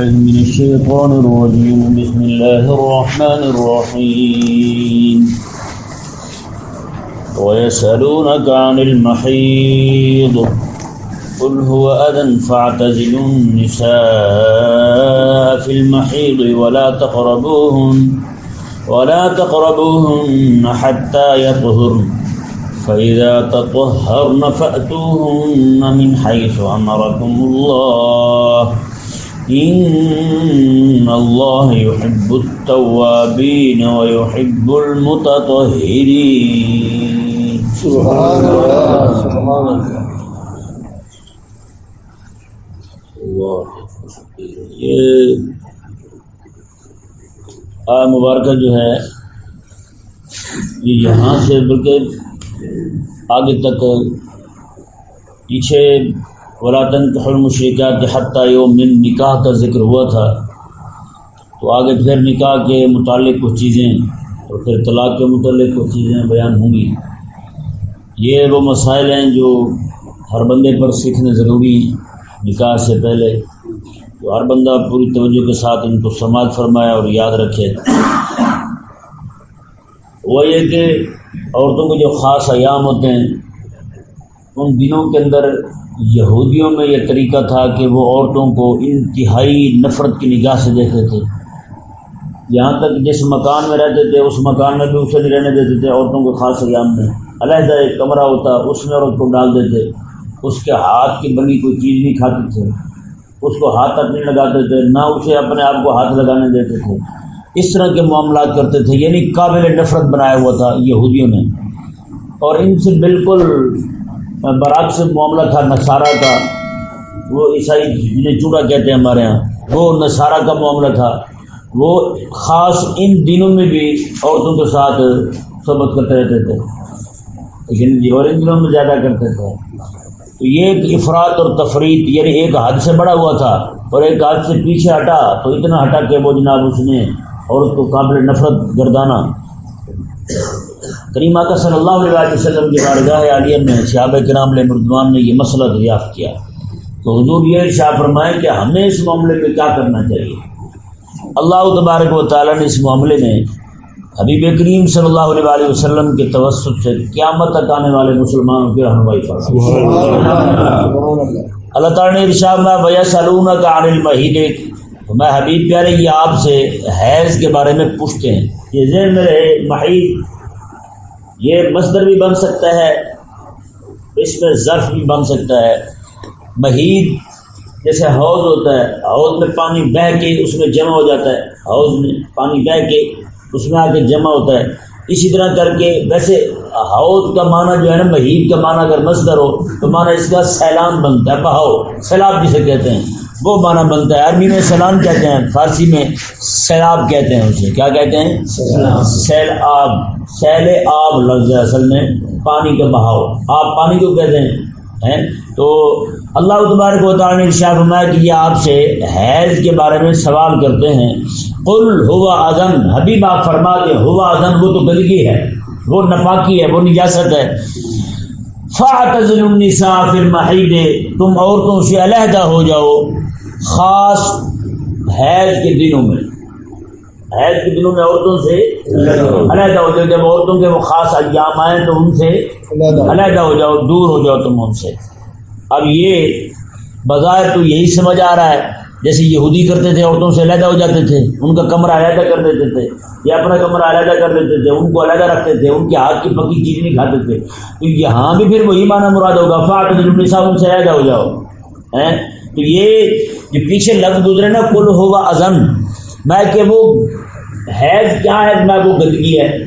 من الشيطان الرجيم. بسم الله الرحمن الرحيم. ويسألونك عن المحيض. قل هو أذى فاعتزلوا النساء في المحيض ولا تقربوهن ولا تقربوهن حتى يطهرن. فإذا تطهرن فأتوهن من حيث أمركم الله. إن الله يحب التوابين ويحب المتطهرين. سبحان اللہ سبحان اللہ یہ آئے مبارکہ جو ہے یہ یہاں سے بلکہ آگے تک پیچھے ولادن مشرقات کے حتیٰ یوم نکاح کا ذکر ہوا تھا۔ تو آگے پھر نکاح کے متعلق کچھ چیزیں اور پھر طلاق کے متعلق کچھ چیزیں بیان ہوں گی۔ یہ وہ مسائل ہیں جو ہر بندے پر سیکھنے ضروری ہیں نکاح سے پہلے۔ تو ہر بندہ پوری توجہ کے ساتھ ان کو سماعت فرمائے اور یاد رکھے۔ وہ یہ کہ عورتوں کے جو خاص ایام ہوتے ہیں، ان دنوں کے اندر یہودیوں میں یہ طریقہ تھا کہ وہ عورتوں کو انتہائی نفرت کی نگاہ سے دیکھتے تھے۔ یہاں تک جس مکان میں رہتے تھے، اس مکان میں بھی اسے نہیں رہنے دیتے تھے، عورتوں کے خاص ایام میں۔ علیحدہ ایک کمرہ ہوتا، اس میں عورت کو ڈال دیتے۔ اس کے ہاتھ کی بنی کوئی چیز نہیں کھاتے تھے۔ اس کو ہاتھ تک نہیں لگاتے تھے، نہ اسے اپنے آپ کو ہاتھ لگانے دیتے تھے۔ اس طرح کے معاملات کرتے تھے یعنی قابل نفرت بنایا ہوا تھا یہودیوں نے۔ اور ان سے بالکل برعکس معاملہ تھا، نصارہ کا۔ وہ عیسائی جنہیں چوڑا کہتے ہیں ہمارے یہاں، وہ نصارہ کا معاملہ تھا۔ وہ خاص ان دنوں میں بھی عورتوں کے ساتھ صحبت کرتے رہتے تھے، لیکن جی اور ان دنوں میں زیادہ کرتے تھے۔ تو یہ ایک افراد اور تفریح یعنی ایک حد سے بڑا ہوا تھا اور ایک حد سے پیچھے ہٹا، تو اتنا ہٹا کہ وہ جناب اس نے اور اس کو قابل نفرت گردانہ کریمہ کا صلی اللہ علیہ وسلم کی بارگاہ عالیہ میں صحابہ کرام علیہ مردوان نے یہ مسئلہ دریافت کیا۔ تو حضور یہ ارشاد فرمائے کہ ہمیں اس معاملے میں کیا کرنا چاہیے؟ اللہ تبارک و تعالیٰ نے اس معاملے میں حبیب کریم صلی اللہ علیہ وسلم کے توسط سے قیامت تک آنے والے مسلمانوں کی رہنمائی فرمائی۔ اللہ تعالیٰ نے ارشاد میں بیا سلون کا عن المحید تو میں حبیب پیارے، یہ آپ سے حیض کے بارے میں پوچھتے ہیں۔ یہ ذہن میں رہے محید یہ مصدر بھی بن سکتا ہے، اس میں ظرف بھی بن سکتا ہے۔ محید جیسے حوض ہوتا ہے، حوض میں پانی بہہ کے اس میں جمع ہو جاتا ہے۔ حوض میں پانی بہہ کے اس میں آ کے جمع ہوتا ہے۔ اسی طرح کر کے ویسے حوض کا معنی جو ہے نا محید کا معنی اگر مصدر ہو تو معنی اس کا سیلان بنتا ہے، بہاؤ، سیلاب جسے کہتے ہیں۔ وہ معنی بنتا ہے، عربی میں سیلان کہتے ہیں، فارسی میں سیلاب کہتے ہیں اسے۔ کیا کہتے ہیں؟ سیل آب سیل آب لفظ ہے اصل میں، پانی کا بہاؤ۔ آپ پانی کو کہتے ہیں تو اللہ تبارک و تعالیٰ نے ارشاد فرمایا کہ یہ آپ سے حیض کے بارے میں سوال کرتے ہیں۔ قل ہوا ازن حبیب آپ فرما کے ہوا ازن وہ تو گندگی ہے۔ وہ نفاقی ہے، وہ نجاست ہے۔ فاطل النساء فی المحید تم عورتوں سے علیحدہ ہو جاؤ۔ خاص حیض کے دنوں میں۔ حیض کے دنوں میں عورتوں سے علیحدہ ہو جاؤ۔ جب عورتوں کے وہ خاص ایام آئیں تو ان سے علیحدہ ہو جاؤ، دور ہو جاؤ تم ان سے۔ اب یہ بظاہر تو یہی سمجھ آ رہا ہے، جیسے یہودی کرتے تھے، عورتوں سے علیحدہ ہو جاتے تھے، ان کا کمرہ علیحدہ کر دیتے تھے، یا اپنا کمرہ علیحدہ کر دیتے تھے، ان کو علیحدہ رکھتے تھے، ان کے ہاتھ کی پکی چیز نہیں کھاتے تھے۔ تو یہاں بھی پھر وہی معنی مراد ہوگا فاٹ صاحب ان سے علیحدہ ہو جاؤ۔ تو یہ جو پیچھے لفظ گزرے نا کل ہوگا ازن میں کہ وہ حیض کیا ہے؟ میں وہ گندگی ہے۔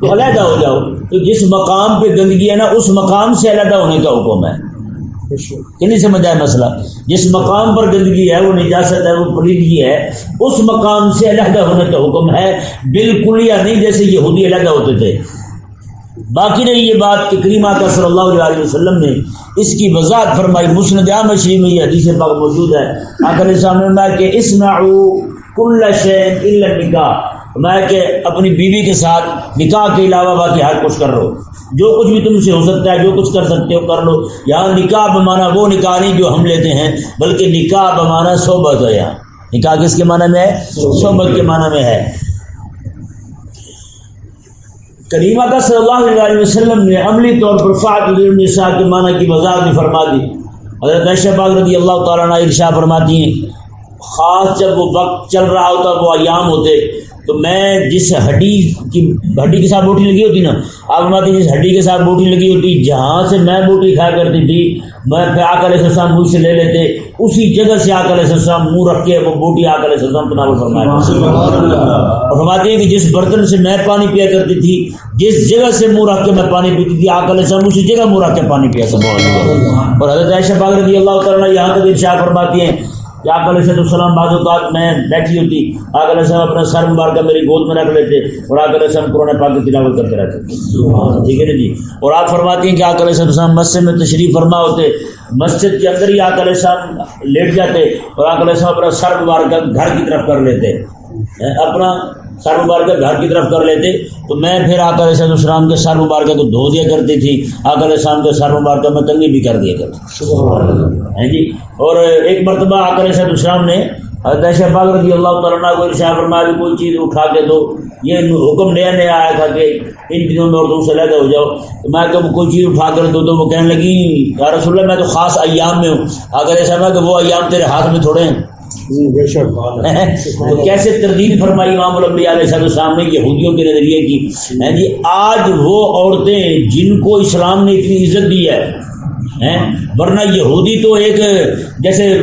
تو علیحدہ ہو جاؤ۔ تو جس مقام پہ گندگی ہے نا، اس مقام سے علیحدہ ہونے کا حکم ہے۔ کہ نہیں سمجھ آئے مسئلہ؟ جس مقام پر گندگی ہے، وہ نجاست ہے، وہ پلیدگی ہے، اس مقام سے علیحدہ ہونے کا حکم ہے۔ بالکل یا نہیں، جیسے یہودی علیحدہ ہوتے تھے۔ باقی رہی یہ بات کہ کریمہ کا صلی اللہ علیہ وسلم نے اس کی وضاحت فرمائی، مسند مشین میں یہ حدیث پاک موجود ہے۔ آخر سامنے میں کہ اسمعوا کل شین الا نکاح میں کہ اپنی بیوی کے ساتھ نکاح کے علاوہ باقی ہر کچھ کر لو۔ جو کچھ بھی تم سے ہو سکتا ہے، جو کچھ کر سکتے ہو، کر لو۔ یہاں نکاح بمانا وہ نکاح نہیں جو ہم لیتے ہیں، بلکہ نکاح بمانا صحبت ہے یہاں۔ نکاح کس کے معنی میں ہے؟ صحبت کے معنی میں ہے۔ کریمہ کا صلی اللہ علیہ وسلم نے عملی طور پر فاط النساء کے معنی کی وضاحت بھی فرما دی۔ حضرت عائشہ پاک رضی اللہ تعالیٰ عنہ ارشا فرماتی ہیں، خاص جب وہ وقت چل رہا ہوتا وہ ایام ہوتے، تو میں جس ہڈی کی ہڈی کے ساتھ بوٹی لگی ہوتی نا، آپ فرماتی جس ہڈی کے ساتھ بوٹی لگی ہوتی، جہاں سے میں بوٹی کھایا کرتی تھی میں آ کر السلام منہ سے لے لیتے، اسی جگہ سے آ کر السلام منہ رکھ کے وہ بوٹی آ کر السلام تناول فرمایا۔ اور فرماتے ہیں کہ جس برتن سے میں پانی پیا کرتی تھی، جس جگہ سے منہ رکھ کے میں پانی پیتی تھی آکل السلام اسی جگہ منہ رکھ کے پانی پیا سب اور حضرت عائشہ پاک رضی اللہ تعالیٰ یہاں تک ارشاد فرماتی ہیں کہ آپ علیہ السلام بعض اوقات میں بیٹھی ہوتی آگ علیہ السلام اپنا سر مبار کر میری گود میں رکھ لیتے اور آگ علیہ السلام قرآن پاک کی تلاوت کرتے رہتے۔ ٹھیک ہے نا جی؟ اور آپ فرماتی ہیں کہ آگ علیہ السلام مسجد میں تشریف فرما ہوتے مسجد کے اندر ہی آگ علیہ السلام لیٹ جاتے اور آگ علیہ السلام اپنا سر مبار کر گھر کی طرف کر لیتے۔ اپنا سر مبارکہ گھر کی طرف کر لیتے تو میں پھر آکر علیہ السلام کے سر مبارکہ کو دھو دیا کرتی تھی۔ آکر علیہ السلام کے سر مبارکہ میں کنگی بھی کر دیا کرتی جی؟ اور ایک مرتبہ آکر علیہ السلام نے حضرت پاک رضی اللہ تعالیٰ کو ارشاد فرمایا کوئی چیز اٹھا کے دو۔ یہ حکم نیا نیا آیا تھا کہ ان دنوں میں عورتوں سے علیحدہ ہو جاؤ۔ تو میں کہ کوئی چیز اٹھا کر دو تو وہ کہنے لگی یا رسول اللہ میں تو خاص ایام میں ہوں۔ اگر ایسا میں کہ وہ ایام تیرے ہاتھ میں تھوڑے ہیں۔ تو کیسے تردید فرمائی امام الانبیاء علیہ السلام نے یہودیوں کے نظریے کی؟ جی آج وہ عورتیں جن کو اسلام نے اتنی عزت دی ہے ورنہ یہودی تو ایک جیسے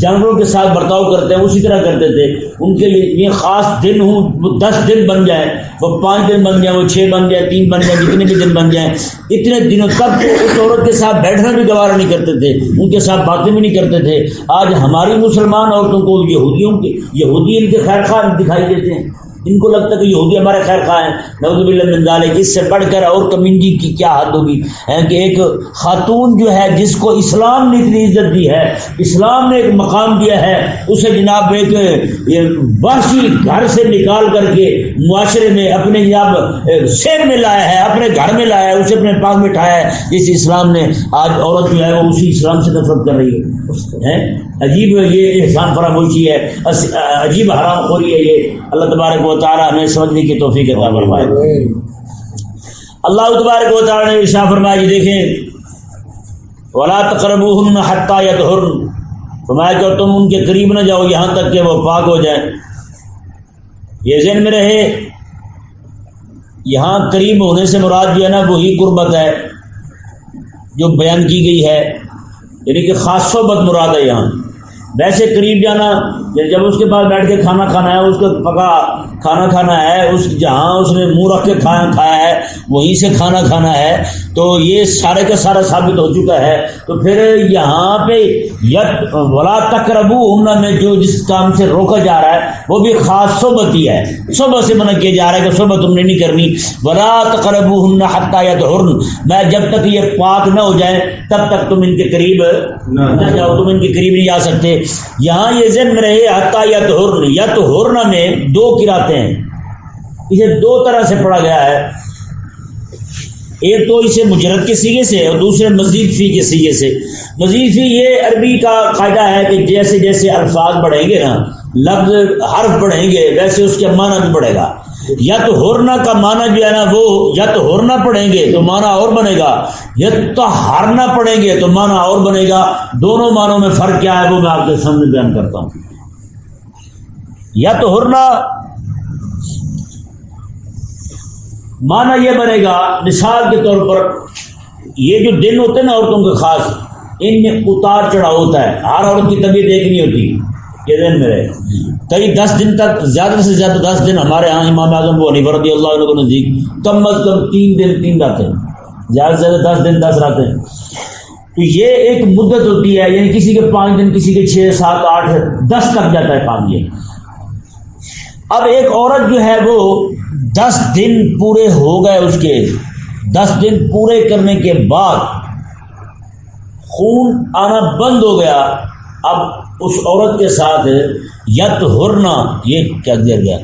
جانوروں کے ساتھ برتاؤ کرتے ہیں، اسی طرح کرتے تھے۔ ان کے لیے یہ خاص دن ہوں وہ دس دن بن جائیں وہ پانچ دن بن جائیں وہ چھ بن جائیں تین بن جائیں جتنے بھی دن بن جائیں اتنے دنوں تک اس عورت کے ساتھ بیٹھنا بھی گوارا نہیں کرتے تھے، ان کے ساتھ باتیں بھی نہیں کرتے تھے۔ آج ہماری مسلمان عورتوں کو یہودیوں کے یہودی ان کے خیر خواہ دکھائی دیتے ہیں۔ ان کو لگتا ہے کہ یہودی ہمارے خیر خواہ ہیں نوز من اس سے بڑھ کر اور کمینجی کی کیا حد ہوگی؟ کہ ایک خاتون جو ہے، جس کو اسلام نے اتنی عزت دی ہے، اسلام نے ایک مقام دیا ہے، اسے جناب ایک وحشی گھر سے نکال کر کے معاشرے میں اپنے جناب شیر میں لایا ہے، اپنے گھر میں لایا ہے، اسے اپنے پاس میں اٹھایا ہے، جس اسلام نے آج عورت جو ہے، وہ اسی اسلام سے نفرت کر رہی ہے۔ عجیب یہ احسان فراموشی ہے عجیب حرام خوری ہے یہ۔ اللہ تبارک و تعالیٰ ہمیں سمجھنے کی توفیق عطا فرمائے۔ اللہ تبارک و تعالیٰ نے ارشاد فرمایا جی دیکھیں، ولا تقربوهن حتى يطهرن فرمایا کہ تم ان کے قریب نہ جاؤ، یہاں تک کہ وہ پاک ہو جائیں۔ یہ ذہن میں رہے، یہاں قریب ہونے سے مراد جو ہے نا، وہی قربت ہے جو بیان کی گئی ہے۔ یعنی کہ خاص صحبت مراد ہے یہاں۔ ویسے قریب جانا جب اس کے پاس بیٹھ کے کھانا کھانا ہے، اس کو پکا، کھانا کھانا ہے، اس جہاں اس نے منہ رکھ کے کھانا کھایا ہے، وہیں سے کھانا کھانا ہے، تو یہ سارے کا سارا ثابت ہو چکا ہے۔ تو پھر یہاں پہ یت ولا تقربو ہمنا میں جو جس کام سے روکا جا رہا ہے، وہ بھی خاص صحبت ہی ہے۔ صحبت سے منع کیا جا رہا ہے کہ صحبت تم نے نہیں کرنی۔ ولا تقربو ہمنا حتیٰ یا میں جب تک یہ پاک نہ ہو جائے، تب تک تم ان کے قریب نہ جاؤ، تم ان کے قریب نہیں جا سکتے۔ یہاں یہ ذہن میں رہے حتیٰ یا تو ہرن یا تو ہرنا میں دو کراتے ہیں۔ اسے دو طرح سے پڑھا گیا ہے۔ ایک تو اسے مجرد کے سیگے سے اور دوسرے مزید فی کے سیگے سے۔ مزید فی یہ عربی کا قاعدہ ہے کہ جیسے جیسے الفاظ بڑھیں گے نا، لفظ حرف بڑھیں گے، ویسے اس کا معنی بھی بڑھے گا۔ یا تو ہورنا کا معنی جو ہے نا، وہ یا تو ہورنا پڑھیں گے تو معنی اور بنے گا۔ یا تو ہارنا پڑھیں گے تو معنی اور بنے گا۔ دونوں معنوں میں فرق کیا ہے وہ میں آپ کے سامنے بیان کرتا ہوں۔ یا تو ہرنا معنی یہ بنے گا، مثال کے طور پر یہ جو دن ہوتے ہیں نا عورتوں کے خاص، ان میں اتار چڑھاؤ ہوتا ہے۔ ہر عورت کی طبیعت ایک نہیں ہوتی، یہ دن میں رہے۔ کئی دس دن تک، زیادہ سے زیادہ دس دن ہمارے یہاں امام اعظم کو نہیں فرد اللہ علیہ نزدیک کم از کم تین دن، تین راتیں۔ زیادہ سے زیادہ دس دن، دس راتیں۔ تو یہ ایک مدت ہوتی ہے یعنی کسی کے پانچ دن، کسی کے چھ، سات، آٹھ، دس تک جاتا ہے کام یہ۔ اب ایک عورت جو ہے وہ دس دن پورے ہو گئے اس کے۔ دس دن پورے کرنے کے بعد خون آنا بند ہو گیا۔ اب اس عورت کے ساتھ یت ہرنا یہ کیا دیا گیا؟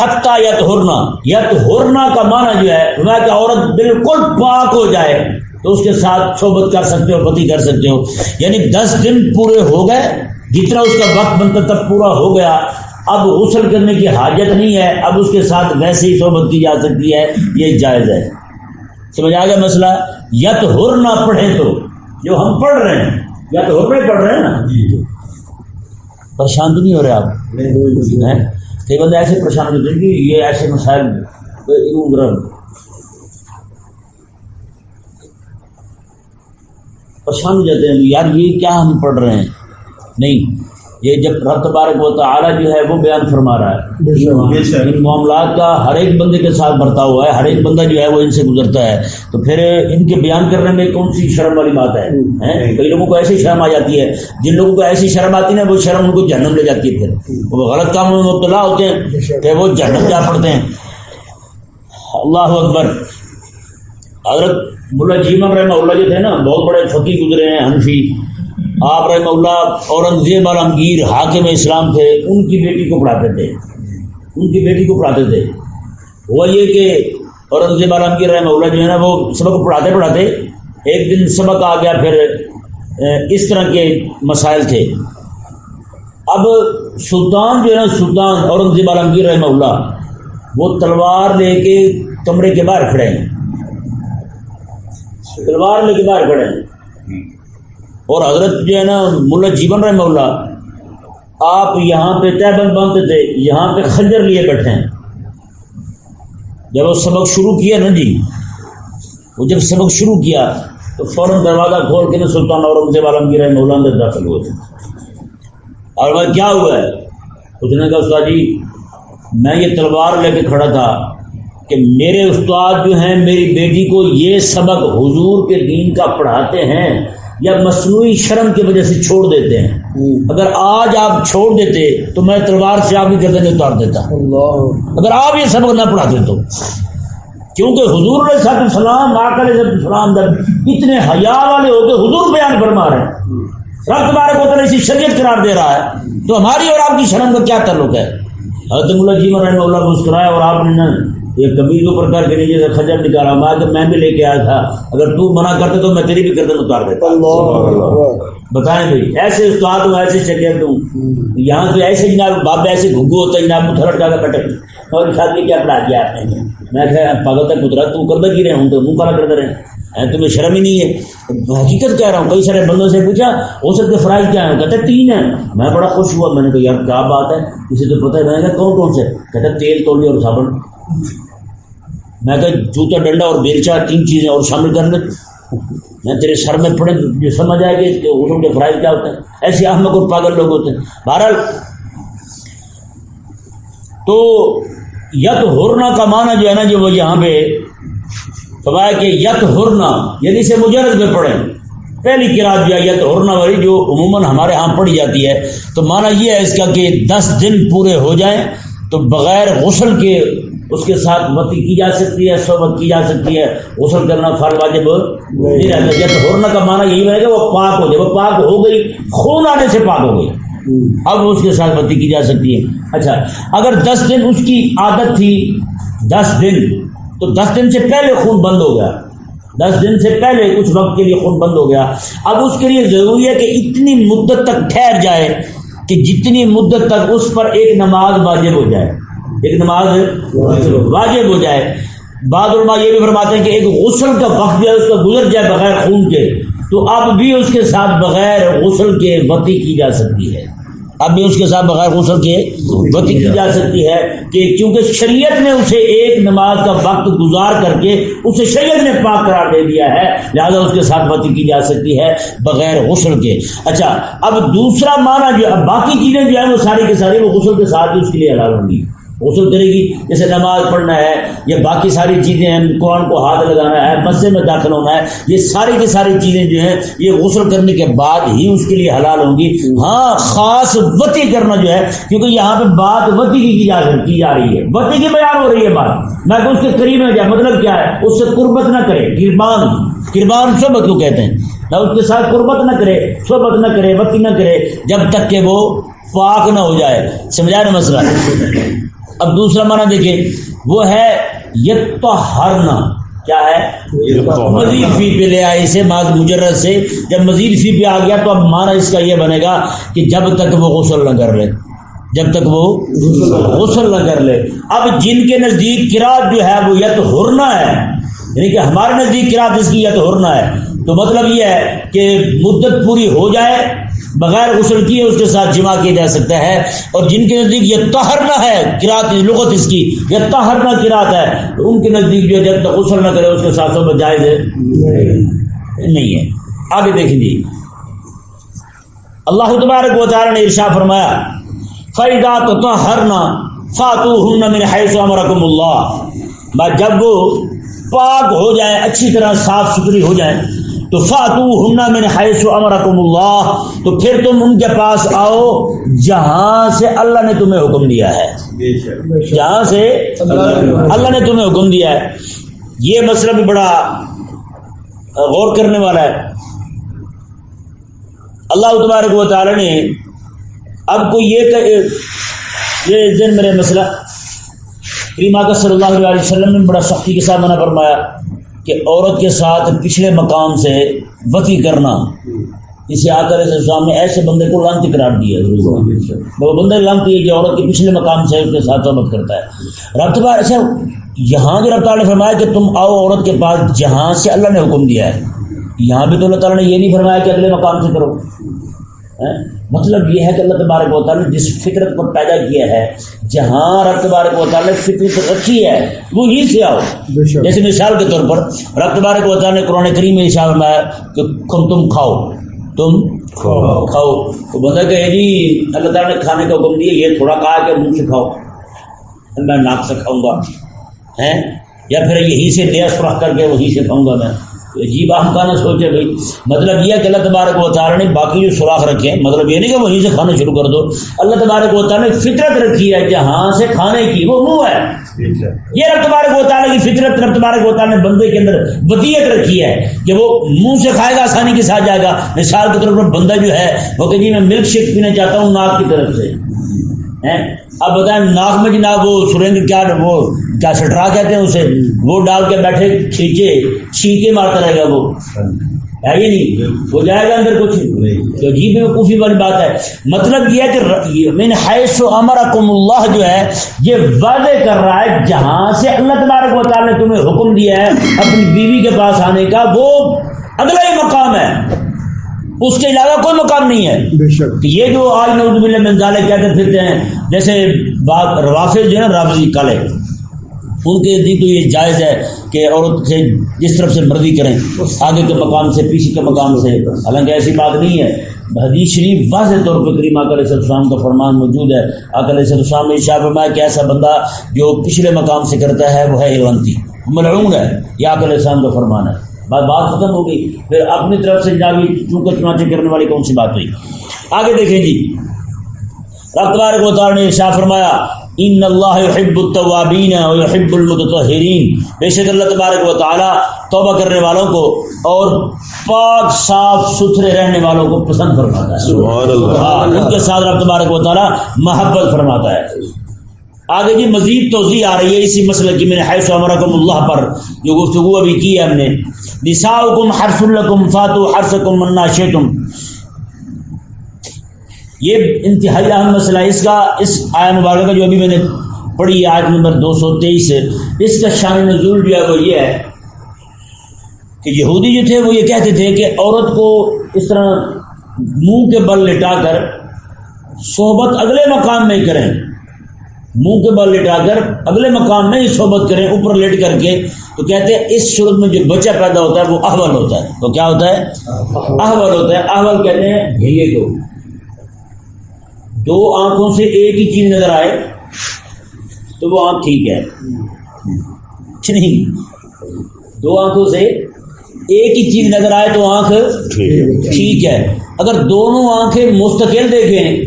حتہ یت ہرنا یت ہرنا کا معنی جو ہے، میں کہ عورت بالکل پاک ہو جائے، تو اس کے ساتھ صحبت کر سکتے ہو، پتی کر سکتے ہو۔ یعنی دس دن پورے ہو گئے، جتنا اس کا وقت بنتا تب پورا ہو گیا۔ اب غسل کرنے کی حاجت نہیں ہے اب اس کے ساتھ ویسے ہی صحبت کی جا سکتی ہے یہ جائز ہے۔ سمجھ آ گیا مسئلہ؟ یا تو ہر نہ پڑھے تو جو ہم پڑھ رہے ہیں یا تو ہر پڑھ رہے ہیں نا؟ پریشان تو نہیں ہو رہے آپ؟ کئی بندے ایسے پریشان ہوتے ہیں کہ یہ ایسے مسائل پریشان ہو جاتے ہیں یار یہ کیا ہم پڑھ رہے ہیں؟ نہیں۔ یہ جب رب تبارک و تعالیٰ جو ہے وہ بیان فرما رہا ہے۔ ان معاملات کا ہر ایک بندے کے ساتھ برتا ہوا ہے ہر ایک بندہ جو ہے وہ ان سے گزرتا ہے۔ تو پھر ان کے بیان کرنے میں کون سی شرم والی بات ہے؟ کئی لوگوں کو ایسی شرم آ جاتی ہے جن لوگوں کو ایسی شرم آتی ہے وہ شرم ان کو جہنم لے جاتی ہے پھر۔ وہ غلط کاموں میں مبتلا ہوتے ہیں کہ وہ جہنم جا پڑتے ہیں۔ اللہ اکبر۔ حضرت ملا جیمن رحمہ اللہ جو تھے نا بہت بڑے فقی گزرے ہیں حنفی۔ آپ رحم اللہ اورنگزیب عالمگیر حاکم اسلام تھے، ان کی بیٹی کو پڑھاتے تھے۔ ان کی بیٹی کو پڑھاتے تھے۔ وہ یہ کہ اورنگزیب عالمگیر رحم اللہ جو ہے نا، وہ سبق پڑھاتے پڑھاتے ایک دن سبق آ گیا، پھر اس طرح کے مسائل تھے۔ اب سلطان جو ہے نا، سلطان اورنگزیب عالمگیر رحمہ اللہ وہ تلوار لے کے کمرے کے باہر کھڑے ہیں۔ تلوار لے کے باہر کھڑے ہیں۔ اور حضرت جو ہے نا ملا جیون رحمہ اللہ، آپ یہاں پہ طے بند باندھتے تھے، یہاں پہ خنجر لیے بیٹھے ہیں۔ جب وہ سبق شروع کیا نا جی وہ جب سبق شروع کیا، تو فوراً دروازہ کھول کے نا سلطان اورنگزیب عالمگیر رحمہ اللہ اندر داخل ہوئے تھے۔ اور میں کیا ہوا؟ ہے اس نے کہا، استاد جی میں یہ تلوار لے کے کھڑا تھا کہ میرے استاد جو ہیں، میری بیٹی کو یہ سبق حضور کے دین کا پڑھاتے ہیں۔ یا مصنوعی شرم کی وجہ سے چھوڑ دیتے ہیں۔ اگر آج آپ چھوڑ دیتے تو میں تلوار سے آپ کی گردن اتار دیتا۔ اگر آپ یہ سبق نہ پڑھاتے تو۔ کیونکہ حضور علیہ صاحب السلام آکر السلام در اتنے حیا والے ہو کے حضور بیان فرما رہے ہیں۔ رب تبارک کو تعالیٰ اسی شریعت قرار دے رہا ہے۔ تو ہماری اور آپ کی شرم کا کیا تعلق ہے؟ حضرت اللہ جی رحمہ اللہ مسکرایا اور آپ نے یہ کے اوپر کر کے نیچے سے خجر نکالا میں کہ میں بھی لے کے آیا تھا۔ اگر تو منع کرتے تو میں تیری بھی گردن اتار دیتا۔ بتائیں بھائی ایسے استاد ہوں ایسے شریعت ہوں۔ یہاں سے ایسے جناب باپ ایسے گھگو ہوتا ہے جناب تھرٹ کا کٹے اور شادی کیا پڑھا دیا آپ نے؟ میں کہ پاگل تک پترا تم کر کی رہے ہوں تو منہ کالا کرتے رہے تمہیں شرم ہی نہیں ہے؟ حقیقت کہہ رہا ہوں کئی سارے بندوں سے پوچھا ہو سکتے فرائض کیا ہے کہتے تین ہیں۔ میں بڑا خوش ہوا میں نے کہا یار کیا بات ہے؟ کسی تو پتہ ہے؟ میں نے کہا کون کون سے؟ کہتے تیل تولی اور صابن میں کہ جوتا ڈنڈا اور بیلچا تین چیزیں اور شامل کر لیں میں تیرے سر میں پڑے جو سمجھ آئے گی کہ اردو کے فرائض کیا ہوتے ہیں۔ ایسے احمد کو پاگل لوگ ہوتے ہیں۔ بہرحال، تو یت ہرنا کا معنی جو ہے نا جو وہ یہاں پہ فرمایا کہ یت ہرنا یعنی سے مجرد میں پڑھیں۔ پہلی کراط جو ہے یت ہرنا والی جو عموماً ہمارے ہاں پڑھی جاتی ہے، تو معنی یہ ہے اس کا کہ دس دن پورے ہو جائیں تو بغیر غسل کے اس کے ساتھ متی کی جا سکتی ہے صحبت کی جا سکتی ہے۔ غسل کرنا فر واجب نہیں رہتا۔ جب ہورنا کا معنی یہی ہے کہ وہ پاک ہو جائے۔ وہ پاک ہو گئی خون آنے سے پاک ہو گئی۔ اب اس کے ساتھ متی کی جا سکتی ہے۔ اچھا اگر دس دن اس کی عادت تھی دس دن تو دس دن سے پہلے خون بند ہو گیا۔ دس دن سے پہلے کچھ وقت کے لیے خون بند ہو گیا۔ اب اس کے لیے ضروری ہے کہ اتنی مدت تک ٹھہر جائے کہ جتنی مدت تک اس پر ایک نماز واجب ہو جائے۔ ایک نماز واجب. ہو جائے۔ بعض علماء یہ بھی فرماتے ہیں کہ ایک غسل کا وقت جو ہے اس کا گزر جائے بغیر خون کے تو اب بھی اس کے ساتھ بغیر غسل کے بتی کی جا سکتی ہے۔ اب بھی اس کے ساتھ بغیر غسل کے بتی کی جا سکتی ہے کہ کیونکہ شریعت نے اسے ایک نماز کا وقت گزار کر کے اسے شریعت نے پاک قرار دے دیا ہے لہٰذا اس کے ساتھ بتی کی جا سکتی ہے بغیر غسل کے۔ اچھا اب دوسرا معنی جو اب باقی چیزیں جو ہیں وہ ساری کے ساری وہ غسل کے ساتھ ہی اس کے لیے حلال ہوں گی غسل کرے گی، جیسے نماز پڑھنا ہے، یا باقی ساری چیزیں ہیں، قرآن کو ہاتھ لگانا ہے، مسجد میں داخل ہونا ہے، یہ ساری کی ساری چیزیں جو ہیں، یہ غسل کرنے کے بعد ہی اس کے لیے حلال ہوں گی۔ ہاں خاص وتی کرنا جو ہے، کیونکہ یہاں پہ بات وتی کی جا کی جا رہی ہے۔ وتی کی بیان ہو رہی ہے بات۔ میں اس کے قریب میں جائے مطلب کیا ہے؟ اس سے قربت نہ کرے کربان کربان صحبت کو کہتے ہیں۔ نہ اس کے ساتھ قربت نہ کرے، صحبت نہ کرے وتی نہ کرے، جب تک کہ وہ پاک نہ ہو جائے۔ سمجھا نا مسئلہ؟ اب دوسرا معنی دیکھیں وہ ہے یت کیا ہے؟ مزید فی پہ لے آئے اسے بعض مجرد سے۔ جب مزید فی پہ آ گیا تو اب مانا اس کا یہ بنے گا کہ جب تک وہ غسل نہ کر لے۔ جب تک وہ غسل نہ کر لے۔ اب جن کے نزدیک کراط جو ہے وہ یت ہرنا ہے۔ یعنی کہ ہمارے نزدیک کراط اس کی یت ہرنا ہے۔ تو مطلب یہ ہے کہ مدت پوری ہو جائے بغیر غسل کیے اس کے ساتھ جمع کیا جا سکتا ہے اور جن کے نزدیک یہ تہرنا ہے کراط لغت اس کی، یہ تہرنا کراط ہے، تو ان کے نزدیک جو جب تک غسل نہ کرے، اس کے ساتھ ساتھ جائز ہے۔ نہیں ہے۔ آگے دیکھیں جی۔ اللہ تبارک و تعالی نے ارشا فرمایا فیدا تو ہرنا فاتو ہن من حیث امرکم اللہ جب وہ پاک ہو جائے، اچھی طرح صاف ستھری ہو جائے تو فاتو ہن من حیث امرکم اللہ، تو پھر تم ان کے پاس آؤ جہاں سے اللہ نے تمہیں حکم دیا ہے۔ جہاں سے اللہ نے تمہیں حکم دیا ہے۔ یہ مسئلہ بھی بڑا غور کرنے والا ہے۔ اللہ تبارک و تعالی نے اب کو یہ یہ دن میرے مسئلہ کریما کا صلی اللہ علیہ وسلم نے بڑا سختی کے ساتھ منع فرمایا۔ کہ عورت کے ساتھ پچھلے مقام سے وطی کرنا۔ اسے آ کر سامنے ایسے بندے کو لانتی قرار دیا وہ بندے لانتی ہے کہ عورت کے پچھلے مقام سے اس کے ساتھ صحبت کرتا ہے۔ ربط بار ایسا یہاں جو رب تعالیٰ نے فرمایا کہ تم آؤ عورت کے پاس جہاں سے اللہ نے حکم دیا ہے۔ یہاں بھی تو اللہ تعالیٰ نے یہ نہیں فرمایا کہ اگلے مقام سے کرو۔ مطلب یہ ہے کہ اللہ تبارک و تعالیٰ نے جس فطرت کو پیدا کیا ہے جہاں رب تبارک و تعالیٰ نے فطرت رکھی ہے وہیں سے آؤ۔ جیسے مثال کے طور پر رب تبارک و تعالیٰ نے قرآن کریم میں اشار فرمایا کہ تم تم کھاؤ تم کھاؤ۔ تو بندہ کہ جی اللہ تعالیٰ نے کھانے کا حکم دیا یہ تھوڑا کہا کہ منہ سے کھاؤ۔ میں ناک سے کھاؤں گا ہیں؟ یا پھر یہیں سے دیا سرخ کر کے وہیں سے کھاؤں گا میں۔ عجیب ہم کا نہ سوچے بھائی۔ مطلب یہ کہ اللہ تبارک و تعالیٰ نے باقی جو سوراخ رکھے ہیں مطلب یہ نہیں کہ وہیں سے کھانا شروع کر دو۔ اللہ تبارک و تعالیٰ نے فطرت رکھی ہے جہاں سے کھانے کی وہ منہ ہے۔ یہ رب تبارک و تعالیٰ کی فطرت، رب تبارک و تعالیٰ نے بندے کے اندر ودیت رکھی ہے کہ وہ منہ سے کھائے گا، آسانی کے ساتھ جائے گا۔ مثال کی طرف پر بندہ جو ہے، وہ کہ جی میں ملک شیک پینا چاہتا ہوں ناک کی طرف سے۔ اب بتائیں ناک میں جناب وہ سریندر کیا وہ کیا سٹرا کہتے ہیں اسے وہ ڈال کے بیٹھے کھینچے چھینکے مارتا رہے گا وہ۔ ہے یہ نہیں؟ ہو جائے گا اندر کچھ۔ تو جی بے وقوفی والی بات ہے۔ مطلب یہ ہے کہ میں حیث اللہ جو ہے یہ واضح کر رہا ہے جہاں سے اللہ تبارک و تعالیٰ نے تمہیں حکم دیا ہے اپنی بیوی کے پاس آنے کا وہ اگلا ہی مقام ہے۔ اس کے علاوہ کوئی مقام نہیں ہے۔ یہ جو آج نوز بل منظالے کہتے پھرتے ہیں جیسے بات روافظ جو ہے نا رابطی کالے۔ ان کے دی تو یہ جائز ہے کہ عورت سے جس طرف سے مرضی کریں، آگے کے مقام سے، پیچھے کے مقام سے۔ حالانکہ ایسی بات نہیں ہے۔ حدیث شریف واضح طور پہ کریم اکل السلام کا فرمان موجود ہے۔ اکل السلام نے شاہ فرمایا کہ ایسا بندہ جو پچھلے مقام سے کرتا ہے، وہ ہے ایونتی ملعون ہے۔ یہ اکل السلام کا فرمان ہے۔ بات بات ختم ہو گئی۔ پھر اپنی طرف سے جنابی چونکہ چنانچہ کرنے والی کون سی بات ہوئی؟ آگے دیکھیں جی۔ رب تبارک و تعالی نے شاہ فرمایا ان اللہ يحب التوابین و يحب المتطہرین بے شک اللہ تبارک و تعالی توبہ کرنے والوں کو اور پاک صاف ستھرے رہنے والوں کو پسند فرماتا ہے۔ سبحان اللہ۔ ہاں ان کے ساتھ رب تبارک و تعالی محبت فرماتا ہے۔ آگے جی مزید توضیع آ رہی ہے اسی مسئلے کی میں نے حیث امرکم اللہ پر جو گفتگو ابھی کی ہے ہم نے۔ نساؤکم حرف لکم فاتو حرسکم من ناشئتم۔ یہ انتہائی اہم مسئلہ اس کا اس آیا مبارکہ جو ابھی میں نے پڑھی آیت نمبر دو سو تیئیس ہے اس کا شان نزول جو ہے وہ یہ ہے کہ یہودی جو تھے، وہ یہ کہتے تھے کہ عورت کو اس طرح منہ کے بل لٹا کر صحبت اگلے مقام میں کریں۔ منہ کے بل لٹا کر اگلے مقام میں ہی صحبت کریں، اوپر لیٹ کر کے۔ تو کہتے ہیں اس صورت میں جو بچہ پیدا ہوتا ہے، وہ احول ہوتا ہے۔ تو کیا ہوتا ہے؟ احول ہوتا ہے۔ احول کہتے ہیں بھیے کو۔ دو آنکھوں سے ایک ہی چیز نظر آئے تو وہ آنکھ ٹھیک ہے۔ اچھا نہیں۔ دو آنکھوں سے ایک ہی چیز نظر آئے تو آنکھ ٹھیک ہے۔ اگر دونوں آنکھیں مستقل دیکھیں،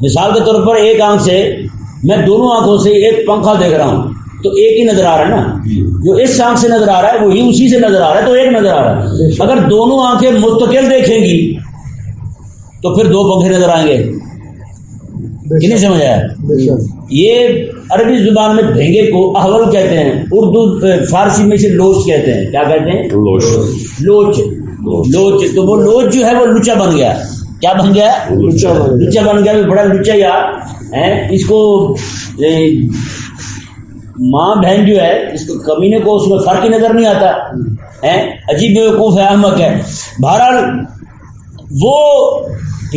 مثال کے طور پر ایک آنکھ سے میں دونوں آنکھوں سے ایک پنکھا دیکھ رہا ہوں تو ایک ہی نظر آ رہا ہے نا۔ جو اس آنکھ سے نظر آ رہا ہے، وہی اسی سے نظر آ رہا ہے تو ایک نظر آ رہا ہے۔ اگر دونوں آنکھیں مستقل دیکھیں گی تو پھر دو پنکھے نظر آئیں گے۔ نہیں سمجھ آیا؟ یہ عربی زبان میں بھینگے کو احول کہتے ہیں اردو فارسی میں سے لوچ کہتے ہیں۔ کیا کہتے ہیں؟ لوش لوچ۔ لوچ۔ تو وہ لوچ جو ہے وہ لچا بن گیا۔ کیا بن گیا؟ لچا بن گیا۔ بڑا لچا یا اس کو ماں بہن جو ہے اس کو کمینے کو اس میں فرق ہی نظر نہیں آتا۔ ہے عجیب بیوقوف ہے احمق ہے۔ بہرحال وہ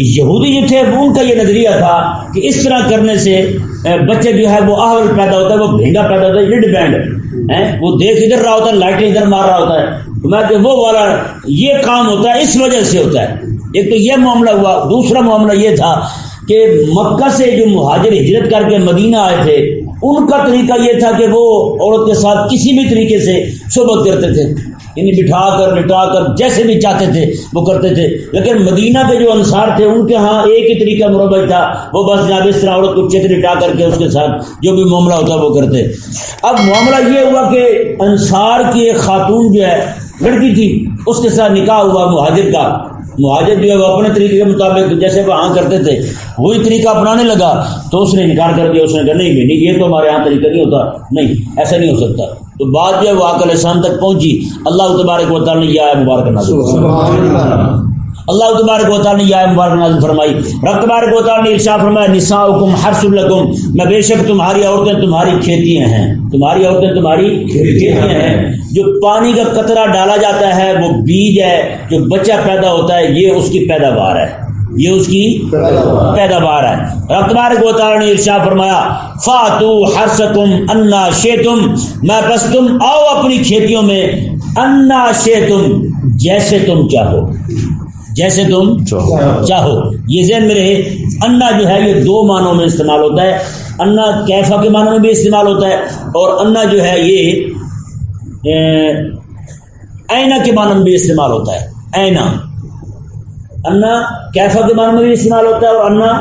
یہودی جو تھے وہ ان کا یہ نظریہ تھا کہ اس طرح کرنے سے بچے جو ہے وہ احول پیدا ہوتا ہے وہ بھینگا پیدا ہوتا ہے، ریڈ بینڈ ہے وہ دیکھ ادھر رہا ہوتا ہے، لائٹ ادھر مار رہا ہوتا ہے۔ میں کہ وہ والا یہ کام ہوتا ہے، اس وجہ سے ہوتا ہے۔ ایک تو یہ معاملہ ہوا، دوسرا معاملہ یہ تھا کہ مکہ سے جو مہاجر ہجرت کر کے مدینہ آئے تھے، ان کا طریقہ یہ تھا کہ وہ عورت کے ساتھ کسی بھی طریقے سے صحبت کرتے تھے۔ یعنی بٹھا کر لٹا کر جیسے بھی چاہتے تھے وہ کرتے تھے۔ لیکن مدینہ کے جو انصار تھے ان کے ہاں ایک ہی طریقہ مربع تھا۔ وہ بس جب اس طرح عورت کو چت لٹا کر کے اس کے ساتھ جو بھی معاملہ ہوتا وہ کرتے۔ اب معاملہ یہ ہوا کہ انصار کی ایک خاتون جو ہے لڑکی تھی اس کے ساتھ نکاح ہوا مہاجر کا۔ مہاجر جو ہے وہ اپنے طریقے کے مطابق جیسے وہ ہاں کرتے تھے وہی طریقہ اپنانے لگا۔ تو اس نے انکار کر دیا اس نے کہا نہیں نہیں نہیں، یہ تو ہمارے یہاں طریقہ نہیں ہوتا۔ نہیں ایسا نہیں ہو سکتا۔ تو بات جو ہے وہ عقل احسان تک پہنچی۔ اللہ تبارک و تعالیٰ نے یہ آئے مبارک نازل اللہ تبارک و تعالیٰ نے یہ مبارک نازل فرمائی۔ رب تبارک و تعالیٰ نے ارشاد فرمایا نساؤکم حرث لکم۔ میں بے شک تمہاری عورتیں تمہاری کھیتیاں ہیں۔ تمہاری عورتیں تمہاری کھیتیاں ہیں۔ جو پانی کا قطرہ ڈالا جاتا ہے وہ بیج ہے جو بچہ پیدا ہوتا ہے یہ اس کی پیداوار ہے۔ یہ اس کی پیداوار ہے۔ رب تبارک و تعالیٰ نے ارشاد فرمایا، فاتو حرسکم انا شیتم میں بس تم آؤ اپنی کھیتیوں میں، انا شیتم جیسے تم چاہو۔ جیسے تم چاہو۔ یہ ذہن میں رہے، انا جو ہے یہ دو معنوں میں استعمال ہوتا ہے۔ انا کیفا کے معنوں میں بھی استعمال ہوتا ہے، اور انا جو ہے یہ اینا کے معنوں میں بھی استعمال ہوتا ہے۔ اینا۔ انا کیفا کے معنوں میں بھی استعمال ہوتا ہے اور انا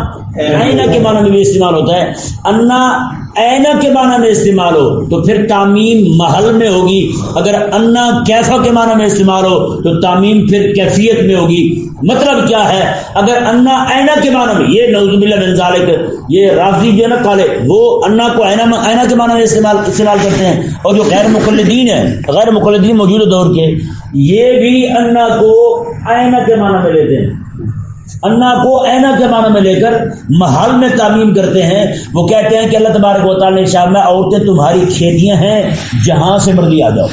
اینا کے معنوں میں بھی استعمال ہوتا ہے۔ انا اینا کے معنی میں استعمال ہو، تو پھر تعمیم محل میں ہوگی۔ اگر انا کیفا کے معنی میں استعمال ہو، تو تعمیم پھر کیفیت میں ہوگی۔ مطلب کیا ہے؟ اگر انا اینا کے معنی میں، یہ نوز باللہ من ذالک، یہ رافضی جو ہے نا کالے، وہ انا کو اینا اینا کے معنی میں استعمال استعمال کرتے ہیں۔ اور جو غیر مقلدین ہیں، غیر مقلدین موجود دور کے، یہ بھی انا کو اینا کے معنی میں لیتے ہیں۔ انا کو اینا کے معنی میں لے کر محل میں تعمیم کرتے ہیں۔ وہ کہتے ہیں کہ اللہ تبارک و تعالیٰ شاہ میں عورتیں تمہاری کھیتیاں ہیں جہاں سے مرضی آ جاؤ۔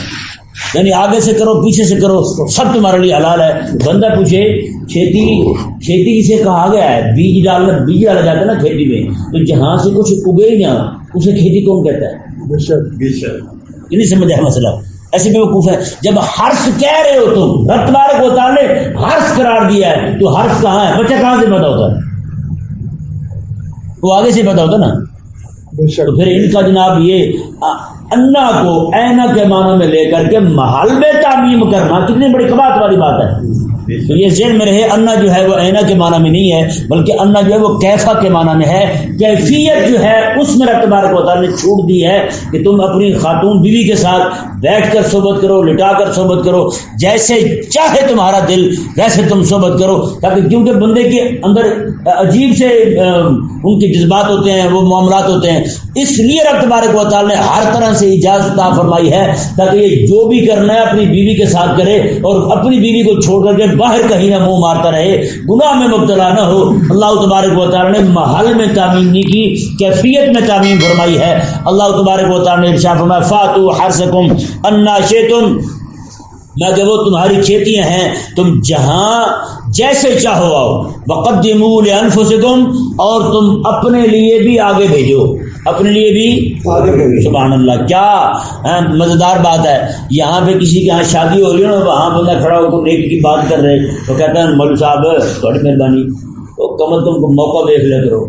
یعنی آگے سے کرو پیچھے سے کرو سب تمہارے لیے حلال ہے۔ بندہ پوچھے کھیتی کھیتی اسے کہا گیا ہے بیج ڈالنا بیج ڈالا جاتا ہے نا کھیتی میں۔ تو جہاں سے کچھ اگے ہی نہ اسے کھیتی کون کہتا ہے؟ بے شک یہ نہیں سمجھ آیا مسئلہ۔ ایسے بھی وقوف ہے۔ جب ہرس کہہ رہے ہو تم رب تبارک و تعالیٰ ہرس قرار دیا ہے تو ہرس کہاں ہے؟ بچہ کہاں سے پیدا ہوتا ہے؟ وہ آگے سے پیدا ہوتا نا؟ بے تو پھر ان کا جناب یہ انا کو اینا کے معنی میں لے کر کے محل میں تعمیم کرنا کتنی بڑی کبات والی بات ہے۔ تو یہ ذہن میں رہے انا جو ہے وہ اینا کے معنی میں نہیں ہے، بلکہ انا جو ہے وہ کیفا کے معنی میں ہے۔ کیفیت جو ہے اس میں رب تبارک و تعالیٰ نے چھوٹ دی ہے کہ تم اپنی خاتون بیوی کے ساتھ بیٹھ کر صحبت کرو، لٹا کر صحبت کرو۔ جیسے چاہے تمہارا دل، ویسے تم صحبت کرو۔ تاکہ کیونکہ بندے کے اندر عجیب سے ان کے جذبات ہوتے ہیں، وہ معاملات ہوتے ہیں۔ اس لیے رب تبارک و تعالیٰ نے ہر طرح سے اجازت فرمائی ہے تاکہ یہ جو بھی کرنا ہے اپنی بیوی کے ساتھ کرے اور اپنی بیوی کو چھوڑ کر کے باہر کہیں نہ منہ مارتا رہے، گناہ میں مبتلا نہ ہو۔ اللہ تبارک و تعالیٰ نے محل میں تعمیم نہیں کی، کیفیت میں تعمیم فرمائی ہے۔ اللہ تبارک و تعالیٰ نے ارشاد فرمایا، فاتو حرسکم انا شیتم میں کہ وہ تمہاری کھیتیاں ہیں، تم جہاں جیسے چاہو آؤ۔ وقدموا لانفسکم اور تم اپنے لیے بھی آگے بھیجو۔ اپنے لیے بھی سبحان اللہ کیا مزیدار بات ہے یہاں پہ کسی کے یہاں شادی ہو رہی ہے نا وہاں بندہ کھڑا ہو کر نیکی کی بات کر رہے تو کہتا ہے مولو صاحب بڑی مہربانی تو کم از کم کو موقع دیکھ لیا کرو۔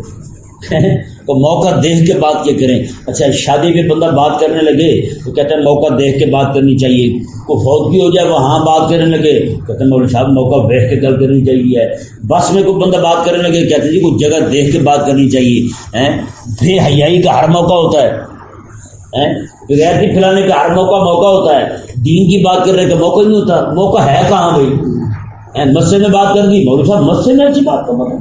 تو موقع دیکھ کے بات یہ کریں۔ اچھا شادی پہ بندہ بات کرنے لگے تو کہتا ہے موقع دیکھ کے بات کرنی چاہیے۔ کوئی فوت بھی ہو جائے وہاں بات کرنے لگے۔ کہتے ہیں مولوی صاحب، موقع دیکھ کے گل کرنی چاہیے۔ بس میں کوئی بندہ بات کرنے لگے، کہتے ہیں جی کوئی جگہ دیکھ کے بات کرنی چاہیے۔ بے حیائی کا ہر موقع ہوتا ہے۔ ہیں؟ بغیر کی پھیلانے کا ہر موقع موقع ہوتا ہے۔ دین کی بات کرنے کا موقع نہیں ہوتا۔ موقع ہے کہاں بھائی؟ مسجد میں بات کر دی مولوی صاحب، مسجد میں ایسی بات کا مطلب۔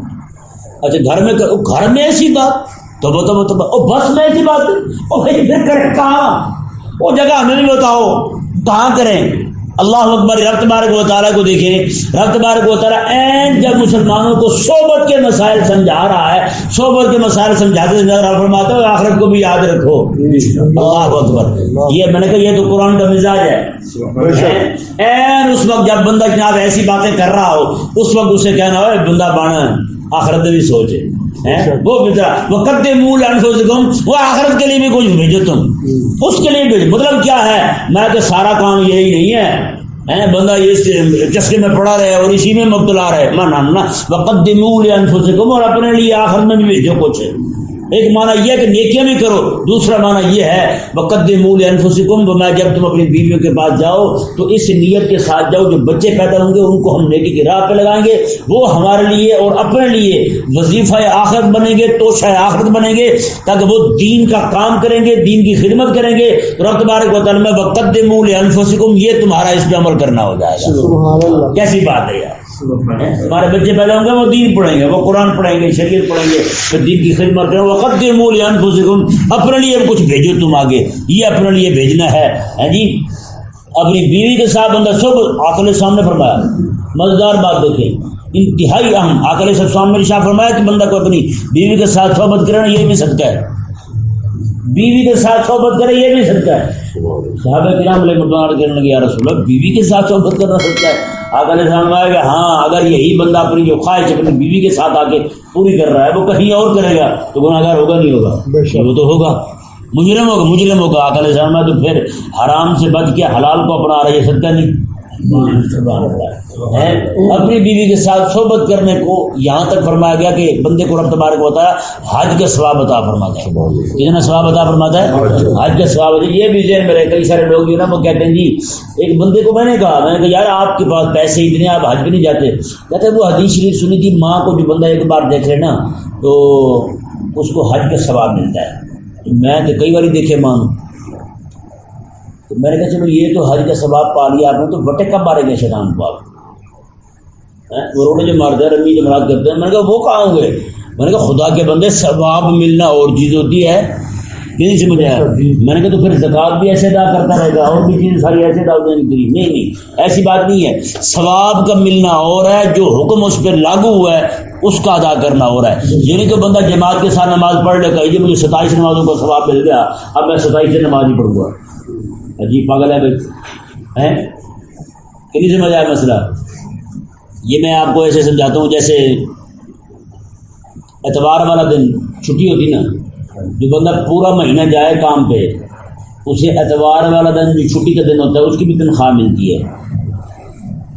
اچھا گھر میں گھر میں ایسی بات؟ تو وہ تو تو او بس میں ایسی بات او بھائی پھر کریں، کہاں؟ وہ جگہ ہمیں نہیں بتاؤ، کہاں کریں؟ اللہ اکبر، رب تبارک و تعالیٰ کو دیکھیں۔ رب تبارک و تعالیٰ این جب مسلمانوں کو صحبت کے مسائل سمجھا رہا ہے، صحبت کے مسائل سمجھاتے سمجھاتے فرماتے ہو آخرت کو بھی یاد رکھو۔ اللہ اکبر۔ یہ میں نے کہا یہ تو قرآن کا مزاج ہے۔ این اس وقت جب بندہ جناب ایسی باتیں کر رہا ہو، اس وقت اسے کہنا ہو بندہ بانا، آخرت بھی سوچے۔ وہ وہ کتے مول انفسکم وہ آخرت کے لیے بھی کچھ بھیجو تم۔ اس کے لیے بھیجو۔ مطلب کیا ہے؟ میں تو سارا کام یہی نہیں ہے۔ بندہ یہ چسکے میں پڑا رہے اور اسی میں مبتلا رہے مانا وقت دمول انفسکم اور اپنے لیے آخر میں بھی بھیجو کچھ۔ ایک معنی یہ کہ نیکیاں بھی کرو دوسرا معنی یہ ہے وقت مول انفسکم میں جب تم اپنی بیویوں کے پاس جاؤ تو اس نیت کے ساتھ جاؤ جو بچے پیدا ہوں گے ان کو ہم نیکی کی راہ پہ لگائیں گے وہ ہمارے لیے اور اپنے لیے وظیفہ آخرت بنیں گے توشہ آخرت بنیں گے تاکہ وہ دین کا کام کریں گے دین کی خدمت کریں گے۔ رب بارک و تعالیٰ وقت مول انفسکم یہ تمہارا اس پہ عمل کرنا ہو جائے گا۔ کیسی بات ہے یار ہمارے بچے پیدا ہوں گے، وہ دین پڑھیں گے، وہ قرآن پڑھیں گے، شریعت پڑھیں گے۔ پھر دین کی خدمت کریں۔ وقت کے مول اپنے لیے کچھ بھیجو تم آگے۔ یہ اپنے لیے بھیجنا ہے۔ ہاں جی؟ اپنی بیوی کے ساتھ بندہ سب آکل سامنے فرمایا۔ مزدار بات دیکھیں۔ انتہائی اہم آکل سب سامنے شاہ فرمایا کہ بندہ کو اپنی بیوی کے ساتھ صحبت کرنا یہ بھی سکتا ہے۔ بیوی کے ساتھ صحبت کرے یہ بھی سکتا ہے۔ صحابہ کرام علیہ مردوان کرنے لگے یا رسول اللہ بیوی کے ساتھ صحبت کرنا سکتا ہے۔ آگا نے فرمایا کہ ہاں اگر یہی بندہ اپنی جو خواہش اپنی بیوی کے ساتھ آ کے پوری کر رہا ہے وہ کہیں اور کرے گا تو گناہ گار ہوگا نہیں ہوگا؟ وہ تو ہوگا۔ مجرم ہوگا مجرم ہوگا۔ آگا نے فرمایا تو پھر حرام سے بچ کے حلال کو اپنا رہا ہے صدقہ نہیں۔ اپنی بیوی کے ساتھ صحبت کرنے کو یہاں تک فرمایا گیا کہ بندے کو رب تبارک ہوتا ہے حج کا ثواب عطا فرماتا ہے۔ کتنا ثواب عطا فرماتا ہے؟ حج کا ثواب یہ بھی ذہن میں رہے کئی سارے لوگ جو نا وہ کہتے ہیں جی ایک بندے کو میں نے کہا، میں نے کہا، یار آپ کے پاس پیسے اتنے، آپ حج بھی نہیں جاتے۔ کہتے وہ حدیث شریف سنی تھی، ماں کو جو بندہ ایک بار دیکھ لے نا، تو اس کو حج کا ثواب ملتا ہے۔ میں تو کئی بار دیکھے ماں تو میں نے کہا چلو یہ تو حج کا ثواب پا لیا آپ نے تو بٹے کب مارے گے شیطان کو آپ؟ وہ روڈے جو مارتے ہیں رمی جی جو مراد کرتے ہیں۔ میں نے کہا وہ کہاں ہوں گے؟ میں نے کہا خدا کے بندے، ثواب ملنا اور چیز ہوتی ہے۔ نہیں سمجھ آیا۔ میں نے کہا تو پھر زکوٰۃ بھی ایسے ادا کرتا رہے گا، اور بھی چیزیں ساری ایسے ادا ہوتی نہیں نہیں، ایسی بات نہیں ہے۔ ثواب کا ملنا اور ہے، جو حکم اس پہ لاگو ہوا ہے، اس کا ادا کرنا ہو رہا ہے۔ یعنی کہ بندہ جماعت کے ساتھ نماز پڑھ لے گا یہ جی مجھے ستائیس نمازوں کا ثواب مل گیا، اب میں ستائیس نماز ہی پڑھوں گا۔ عجیب پاگل ہے بھائی۔ کتنی سمجھ آیا مسئلہ۔ یہ میں آپ کو ایسے سمجھاتا ہوں جیسے اتوار والا دن چھٹی ہوتی نا، جو بندہ پورا مہینہ جائے کام پہ، اسے اتوار والا دن جو چھٹی کا دن ہوتا ہے، اس کی بھی تنخواہ ملتی ہے۔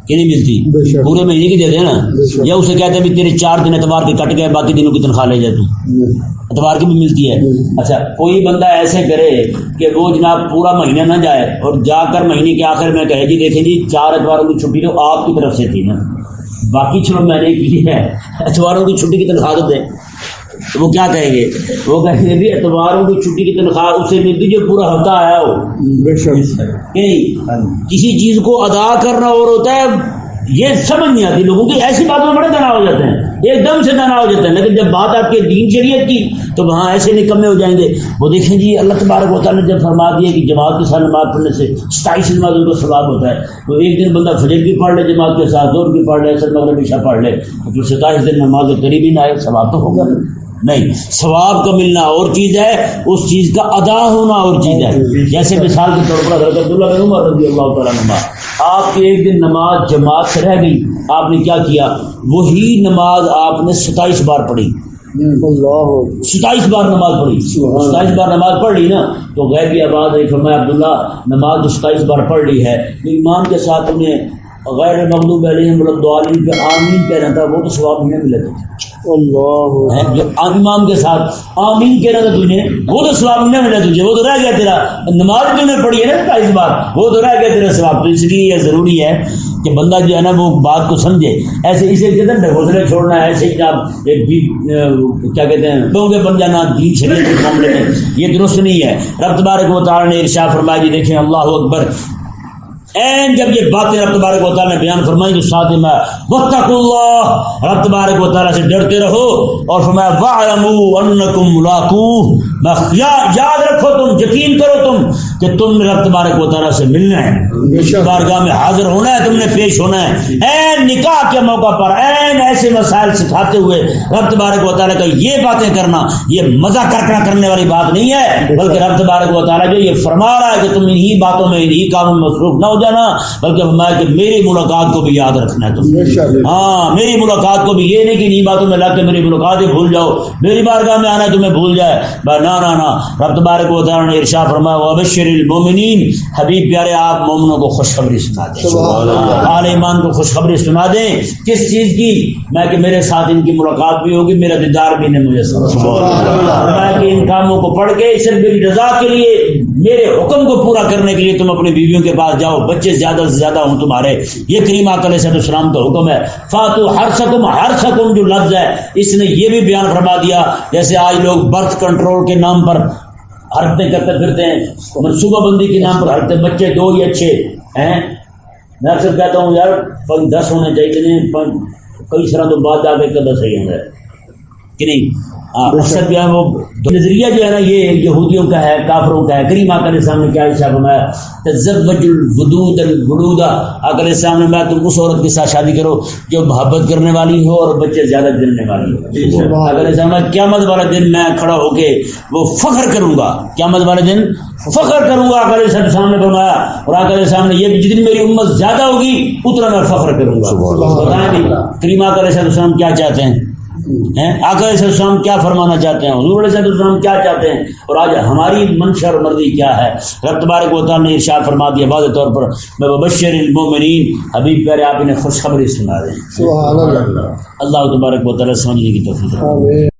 کہ نہیں ملتی پورے مہینے کی دیتے ہیں نا۔ یا اسے کہتے ہیں تیرے چار دن اتوار کے کٹ گئے باقی دنوں کی تنخواہ لے جائے تو۔ اتوار کی بھی ملتی ہے۔ اچھا کوئی بندہ ایسے کرے کہ وہ جناب پورا مہینہ نہ جائے اور جا کر مہینے کے آخر میں کہے جی دیکھیں جی چار اتواروں کی چھٹی تو آپ کی طرف سے تھی نا۔ باقی چلو میں نے کی ہے۔ اتواروں کی چھٹی کی تنخواہ تو دیں تو وہ کیا کہیں گے؟ وہ کہیں گے اتواروں کی چھٹی کی تنخواہ اسے ملتی جو پورا ہفتہ آیا ہو۔ کسی چیز کو ادا کرنا اور ہوتا ہے یہ سمجھ نہیں آتی۔ لوگوں کی ایسی باتوں میں بڑے تنا ہو جاتے ہیں۔ ایک دم سے تنا ہو جاتے ہیں۔ لیکن جب بات آپ کے دین شریعت کی تو وہاں ایسے نکمے ہو جائیں گے۔ وہ دیکھیں جی اللہ تبارک و تعالیٰ نے جب فرما دیا کہ جماعت کے ساتھ نماز پڑھنے سے ستائیس نمازوں کا ثواب ہوتا ہے۔ تو ایک دن بندہ فجر بھی پڑھ لے جماعت کے ساتھ دور بھی پڑھ لے اصل مغرب عشاء پڑھ لے۔ جو ستائیس دن نماز قریب ہی نہ آئے ثواب تو ہوگا۔ نہیں ثواب کا ملنا اور چیز ہے اس چیز کا ادا ہونا اور چیز ہے۔ جیسے مثال کے طور پر حضرت اللہ بن عمر رضی اللہ تعالیٰ نما آپ کی ایک دن نماز جماعت سے رہ گئی آپ نے کیا کیا؟ وہی نماز آپ نے ستائیس بار پڑھی۔ ستائیس بار نماز پڑھی۔ ستائیس بار نماز پڑھ لی نا تو غیر کی آواز ہے فرمایا عبداللہ نماز جو ستائیس بار پڑھ لی ہے تو ایمان کے ساتھ انہیں غیر مغلوب علیہ مطلب دعالین پہ آمین کہنا تھا وہ تو ثواب نہیں ملے تھے۔ اللہ. ہاں، جو امام کے ساتھ آمین کہنا تھا تجھے، وہ تو ثواب نہیں ملا تجھے، وہ تو رہ گیا تیرا، نماز جو نے پڑھی ہے نا اس بار وہ تو رہ گیا تیرا ثواب، تو اس لیے یہ ضروری ہے کہ بندہ جو ہے نا، وہ بات کو سمجھے۔ ایسے اسے کہتے ہیں حوصلے چھوڑنا ہے ایسے ہی آپ ایک بھی کیا کہتے ہیں ڈونگے بن جانا دین شریعت کے معاملے میں، یہ درست نہیں ہے۔ رب تبارک و تعالی نے ارشاد فرمایا جی دیکھیں، اللہ اکبر این جب یہ باتیں رب تبارک و تعالیٰ نے بیان فرمائی تو ساتھ ہی میں وطق اللہ، رب تبارک و تعالیٰ سے ڈرتے رہو اور فرمایا وَعْلَمُوا أَنَّكُمْ مُلَاقُوهُ۔ یاد رکھو تم یقین کرو تم کہ تم نے رب تبارک و تعالیٰ سے ملنا ہے۔ بارگاہ میں حاضر ہونا ہے تم نے پیش ہونا ہے۔ این نکاح کے موقع پر این ایسے مسائل سکھاتے ہوئے رب تبارک و تعالیٰ کا یہ باتیں کرنا یہ مزہ کرکڑا کرنے والی بات نہیں ہے بلکہ رب تبارک و تعالیٰ جو یہ فرما رہا ہے کہ تم انہی باتوں میں انہی کاموں میں مصروف نہ ہو جانا بلکہ فرمایا کہ میری ملاقات کو بھی یاد رکھنا ہے تم۔ ہاں میری ملاقات کو بھی یہ نہیں کہ انہی باتوں میں لگ کے میری ملاقات ہی بھول جاؤ میری بارگاہ میں آنا ہے تمہیں بھول جائے۔ نہ نہ رب تبارک و تعالیٰ نے ارشاد فرمایا وبشر المومنین حبیب پیارے آپ مومنوں کو خوشخبری سنا دیں۔ سبحان اللہ۔ ایمان کو خوشخبری سنا دیں۔ کس چیز کی؟ میں کہ میرے ساتھ ان کی ملاقات بھی ہوگی میرا دیدار بھی نہیں مجھے میں کہ ان کاموں کو پڑھ کے صرف میری رضا کے لیے میرے حکم کو پورا کرنے کے لیے تم اپنی بیویوں کے پاس جاؤ، بچے زیادہ سے زیادہ ہوں تمہارے۔ یہ کریم علیہ السلام کا حکم ہے۔ فاتو ہر سکم ہر سکم جو لفظ ہے، اس نے یہ بھی بیان فرما دیا۔ جیسے آج لوگ برتھ کنٹرول کے نام پر حرکتیں کرتے پھرتے ہیں منصوبہ بندی کے نام پر حرکتیں، بچے دو ہی اچھے ہیں؟ میں اکثر کہتا ہوں، یار دس ہونے چاہیے کئی طرح تو بعد جا کے کدھر صحیح ہوں گے۔ کہ نہیں؟ ہاں، اکثر جو ہے وہ نظریہ جو ہے نا یہ یہودیوں کا ہے کافروں کا ہے کریم آکر السلام نے کیا حصہ بنایا تزوج الودود الولود آکر السلام نے تم اس عورت کے ساتھ شادی کرو جو محبت کرنے والی ہو اور بچے زیادہ دلنے والی ہو۔ اگر السلام میں قیامت والا دن میں کھڑا ہو کے وہ فخر کروں گا۔ قیامت والے دن فخر کروں گا آکر السلام نے فرمایا۔ اور آکر السلام نے یہ جتنی میری امت زیادہ ہوگی اتنا میں فخر کروں گا۔ بتائیں کریم آکر السلام کیا چاہتے ہیں؟ آقا علیہ السلام کیا فرمانا چاہتے ہیں؟ حضور علیہ السلام کیا چاہتے ہیں؟ اور آج ہماری منشا اور مرضی کیا ہے؟ رب تبارک و تعالیٰ نے ارشاد فرما دیا واضح طور پر میں ببشر المومنین حبیب پیارے آپ انہیں خوشخبری سنا دیں سبحان اللہ۔ اللہ تبارک و تعالیٰ سمجھنے کی توفیق